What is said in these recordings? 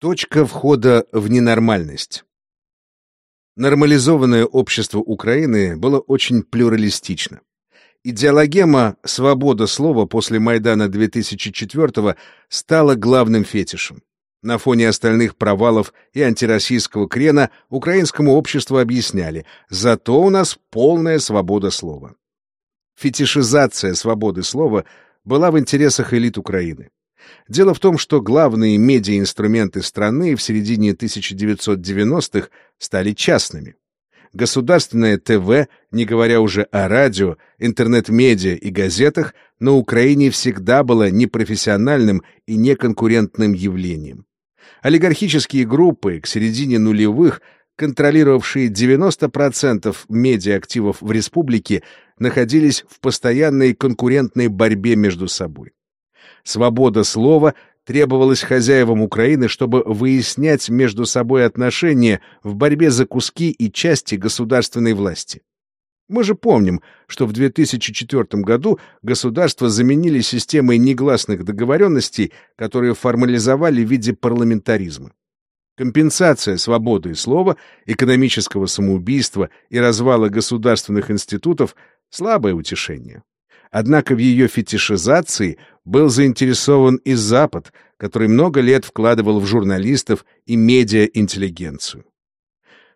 Точка входа в ненормальность. Нормализованное общество Украины было очень плюралистично. Идеологема «свобода слова» после Майдана 2004 стала главным фетишем. На фоне остальных провалов и антироссийского крена украинскому обществу объясняли «зато у нас полная свобода слова». Фетишизация свободы слова была в интересах элит Украины. Дело в том, что главные медиаинструменты страны в середине 1990-х стали частными. Государственное ТВ, не говоря уже о радио, интернет-медиа и газетах, на Украине всегда было непрофессиональным и неконкурентным явлением. Олигархические группы к середине нулевых, контролировавшие 90% медиаактивов в республике, находились в постоянной конкурентной борьбе между собой. Свобода слова требовалась хозяевам Украины, чтобы выяснять между собой отношения в борьбе за куски и части государственной власти. Мы же помним, что в 2004 году государство заменили системой негласных договоренностей, которые формализовали в виде парламентаризма. Компенсация свободы слова, экономического самоубийства и развала государственных институтов – слабое утешение. Однако в ее фетишизации был заинтересован и Запад, который много лет вкладывал в журналистов и медиа-интеллигенцию.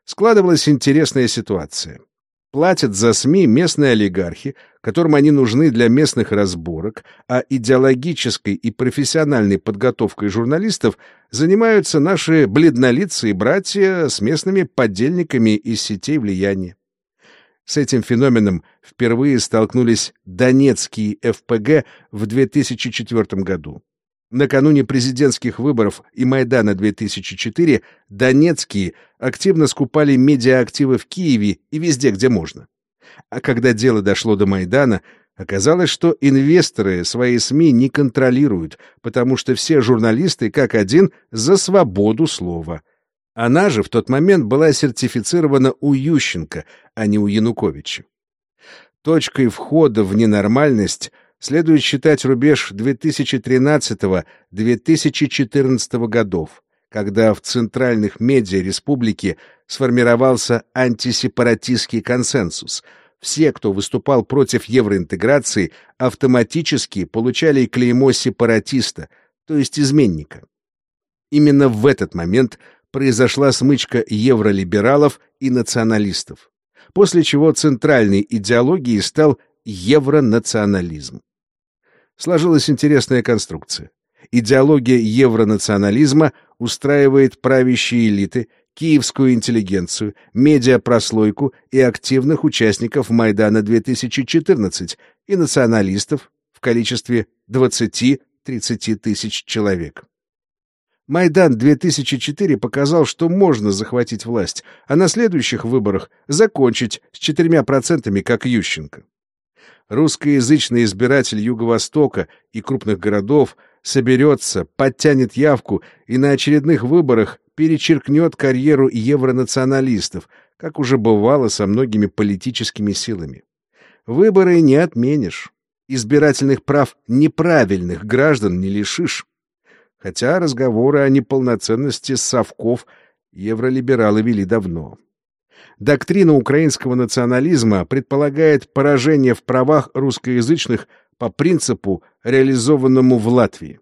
Складывалась интересная ситуация. Платят за СМИ местные олигархи, которым они нужны для местных разборок, а идеологической и профессиональной подготовкой журналистов занимаются наши бледнолицые братья с местными подельниками из сетей влияния. С этим феноменом впервые столкнулись донецкие ФПГ в 2004 году. Накануне президентских выборов и Майдана 2004 донецкие активно скупали медиаактивы в Киеве и везде, где можно. А когда дело дошло до Майдана, оказалось, что инвесторы свои СМИ не контролируют, потому что все журналисты, как один, за свободу слова — она же в тот момент была сертифицирована у Ющенко, а не у Януковича. Точкой входа в ненормальность следует считать рубеж 2013-2014 годов, когда в центральных медиа республики сформировался антисепаратистский консенсус. Все, кто выступал против евроинтеграции, автоматически получали клеймо сепаратиста, то есть изменника. Именно в этот момент произошла смычка евролибералов и националистов, после чего центральной идеологией стал евронационализм. Сложилась интересная конструкция. Идеология евронационализма устраивает правящие элиты, киевскую интеллигенцию, медиапрослойку и активных участников Майдана 2014 и националистов в количестве 20-30 тысяч человек. Майдан 2004 показал, что можно захватить власть, а на следующих выборах закончить с четырьмя процентами, как Ющенко. Русскоязычный избиратель Юго-Востока и крупных городов соберется, подтянет явку и на очередных выборах перечеркнет карьеру евронационалистов, как уже бывало со многими политическими силами. Выборы не отменишь. Избирательных прав неправильных граждан не лишишь. Хотя разговоры о неполноценности совков евролибералы вели давно. Доктрина украинского национализма предполагает поражение в правах русскоязычных по принципу, реализованному в Латвии.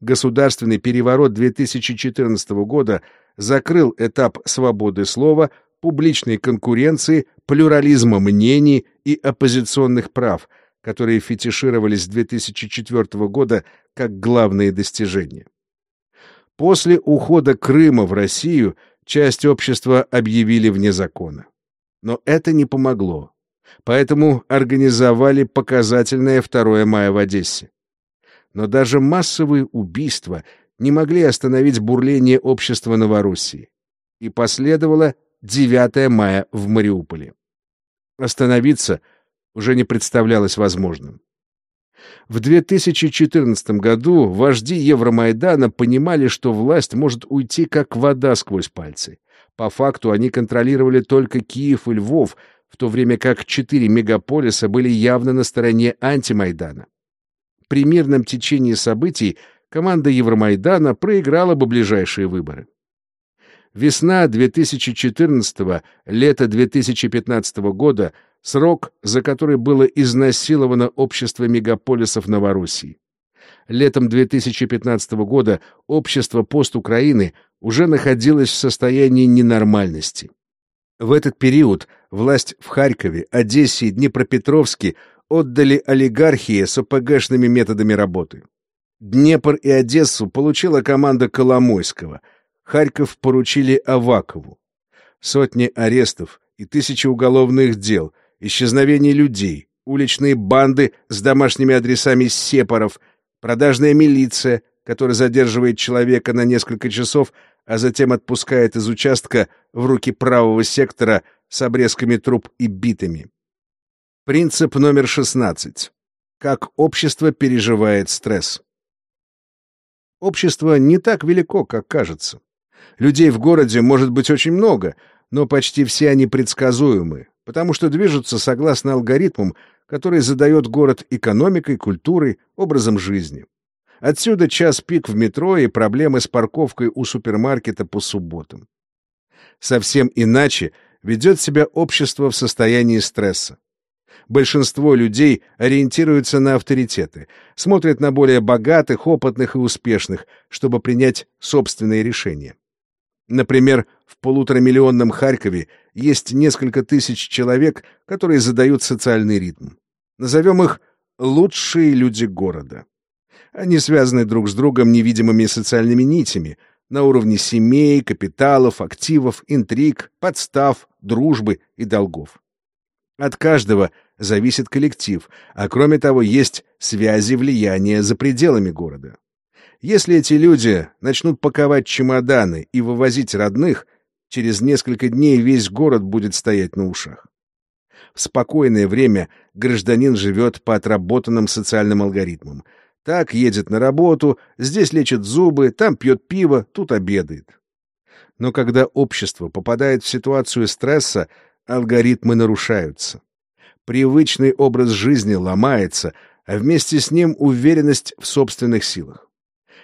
Государственный переворот 2014 года закрыл этап свободы слова, публичной конкуренции, плюрализма мнений и оппозиционных прав – которые фетишировались с 2004 года как главные достижения. После ухода Крыма в Россию часть общества объявили вне закона. Но это не помогло. Поэтому организовали показательное 2 мая в Одессе. Но даже массовые убийства не могли остановить бурление общества Новороссии. И последовало 9 мая в Мариуполе. Остановиться уже не представлялось возможным. В 2014 году вожди Евромайдана понимали, что власть может уйти как вода сквозь пальцы. По факту они контролировали только Киев и Львов, в то время как четыре мегаполиса были явно на стороне антимайдана. При мирном течении событий команда Евромайдана проиграла бы ближайшие выборы. Весна 2014 лето 2015 года — срок, за который было изнасиловано общество мегаполисов Новороссии. Летом 2015 года общество пост Украины уже находилось в состоянии ненормальности. В этот период власть в Харькове, Одессе и Днепропетровске отдали олигархии с ОПГшными методами работы. Днепр и Одессу получила команда Коломойского, Харьков поручили Авакову. Сотни арестов и тысячи уголовных дел, исчезновение людей, уличные банды с домашними адресами сепаров, продажная милиция, которая задерживает человека на несколько часов, а затем отпускает из участка в руки правого сектора с обрезками труб и битами. Принцип номер 16. Как общество переживает стресс. Общество не так велико, как кажется. Людей в городе может быть очень много, но почти все они предсказуемы, потому что движутся согласно алгоритмам, которые задает город экономикой, культурой, образом жизни. Отсюда час пик в метро и проблемы с парковкой у супермаркета по субботам. Совсем иначе ведет себя общество в состоянии стресса. Большинство людей ориентируются на авторитеты, смотрят на более богатых, опытных и успешных, чтобы принять собственные решения. Например, в полуторамиллионном Харькове есть несколько тысяч человек, которые задают социальный ритм. Назовем их «лучшие люди города». Они связаны друг с другом невидимыми социальными нитями на уровне семей, капиталов, активов, интриг, подстав, дружбы и долгов. От каждого зависит коллектив, а кроме того есть связи влияния за пределами города. Если эти люди начнут паковать чемоданы и вывозить родных, через несколько дней весь город будет стоять на ушах. В спокойное время гражданин живет по отработанным социальным алгоритмам. Так едет на работу, здесь лечит зубы, там пьет пиво, тут обедает. Но когда общество попадает в ситуацию стресса, алгоритмы нарушаются. Привычный образ жизни ломается, а вместе с ним уверенность в собственных силах.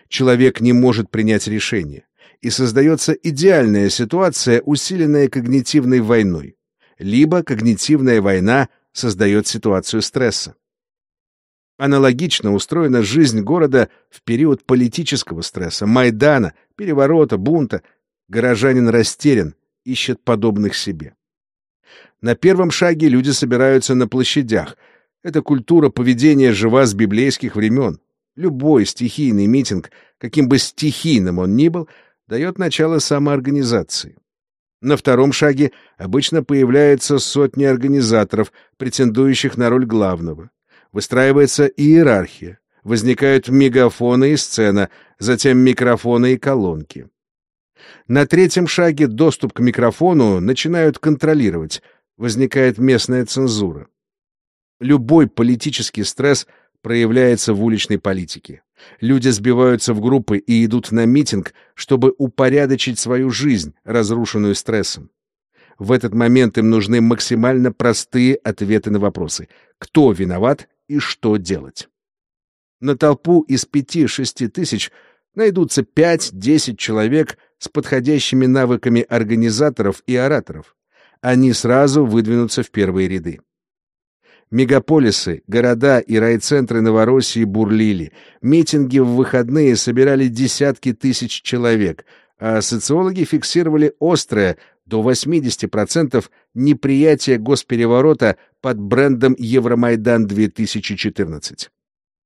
Человек не может принять решение, и создается идеальная ситуация, усиленная когнитивной войной. Либо когнитивная война создает ситуацию стресса. Аналогично устроена жизнь города в период политического стресса, Майдана, переворота, бунта. Горожанин растерян, ищет подобных себе. На первом шаге люди собираются на площадях. Эта культура поведения жива с библейских времен. Любой стихийный митинг, каким бы стихийным он ни был, дает начало самоорганизации. На втором шаге обычно появляются сотни организаторов, претендующих на роль главного. Выстраивается иерархия. Возникают мегафоны и сцена, затем микрофоны и колонки. На третьем шаге доступ к микрофону начинают контролировать, возникает местная цензура. Любой политический стресс проявляется в уличной политике. Люди сбиваются в группы и идут на митинг, чтобы упорядочить свою жизнь, разрушенную стрессом. В этот момент им нужны максимально простые ответы на вопросы. Кто виноват и что делать? На толпу из пяти-шести тысяч найдутся пять-десять человек с подходящими навыками организаторов и ораторов. Они сразу выдвинутся в первые ряды. Мегаполисы, города и райцентры Новороссии бурлили. Митинги в выходные собирали десятки тысяч человек, а социологи фиксировали острое, до 80% неприятие госпереворота под брендом Евромайдан-2014.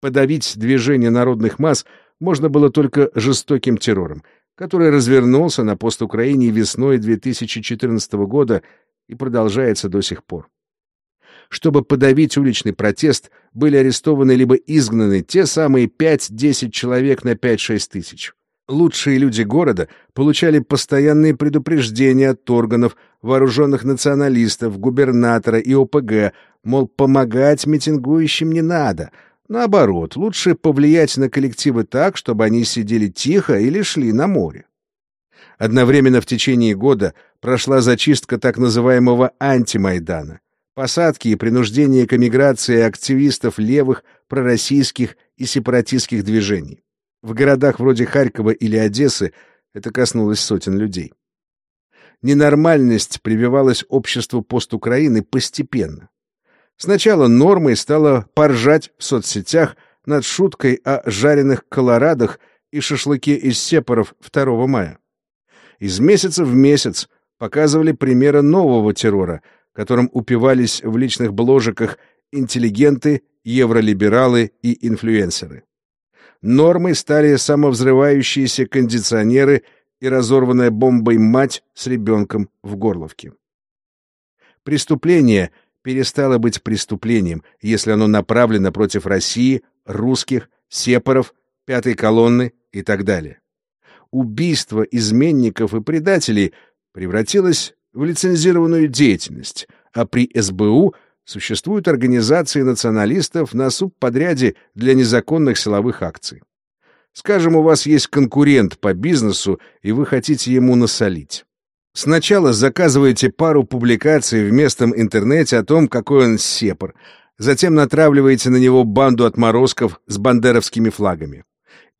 Подавить движение народных масс можно было только жестоким террором, который развернулся на постукраине весной 2014 года и продолжается до сих пор. Чтобы подавить уличный протест, были арестованы либо изгнаны те самые 5-10 человек на 5-6 тысяч. Лучшие люди города получали постоянные предупреждения от органов, вооруженных националистов, губернатора и ОПГ, мол, помогать митингующим не надо. Наоборот, лучше повлиять на коллективы так, чтобы они сидели тихо или шли на море. Одновременно в течение года прошла зачистка так называемого антимайдана посадки и принуждение к эмиграции активистов левых, пророссийских и сепаратистских движений. В городах вроде Харькова или Одессы это коснулось сотен людей. Ненормальность прививалась обществу постукраины постепенно. Сначала нормой стало поржать в соцсетях над шуткой о жареных колорадах и шашлыке из сепаров 2 мая. Из месяца в месяц показывали примеры нового террора, которым упивались в личных бложиках интеллигенты, евролибералы и инфлюенсеры. Нормой стали самовзрывающиеся кондиционеры и разорванная бомбой мать с ребенком в горловке. Преступление перестало быть преступлением, если оно направлено против России, русских, сепаров, пятой колонны и так далее. Убийство изменников и предателей превратилось в лицензированную деятельность, а при СБУ существуют организации националистов на субподряде для незаконных силовых акций. Скажем, у вас есть конкурент по бизнесу, и вы хотите ему насолить. Сначала заказываете пару публикаций в местном интернете о том, какой он сепар, затем натравливаете на него банду отморозков с бандеровскими флагами.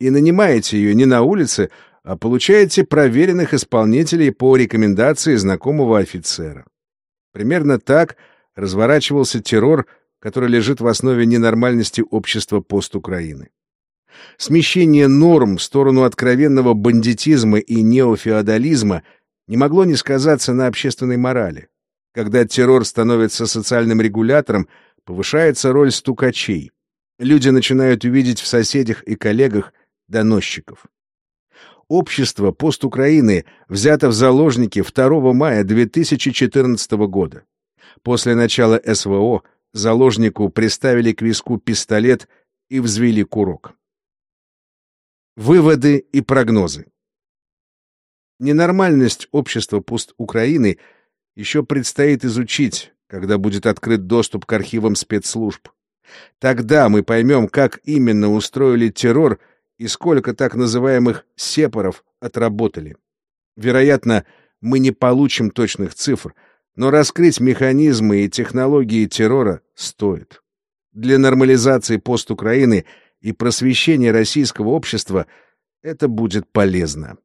И нанимаете ее не на улице, а получаете проверенных исполнителей по рекомендации знакомого офицера. Примерно так разворачивался террор, который лежит в основе ненормальности общества постукраины. Смещение норм в сторону откровенного бандитизма и неофеодализма не могло не сказаться на общественной морали. Когда террор становится социальным регулятором, повышается роль стукачей. Люди начинают увидеть в соседях и коллегах доносчиков. Общество постукраины взято в заложники 2 мая 2014 года. После начала СВО заложнику приставили к виску пистолет и взвели курок. Выводы и прогнозы. Ненормальность общества пост-Украины еще предстоит изучить, когда будет открыт доступ к архивам спецслужб. Тогда мы поймем, как именно устроили террор и сколько так называемых «сепаров» отработали. Вероятно, мы не получим точных цифр, но раскрыть механизмы и технологии террора стоит. Для нормализации пост-Украины – и просвещение российского общества это будет полезно.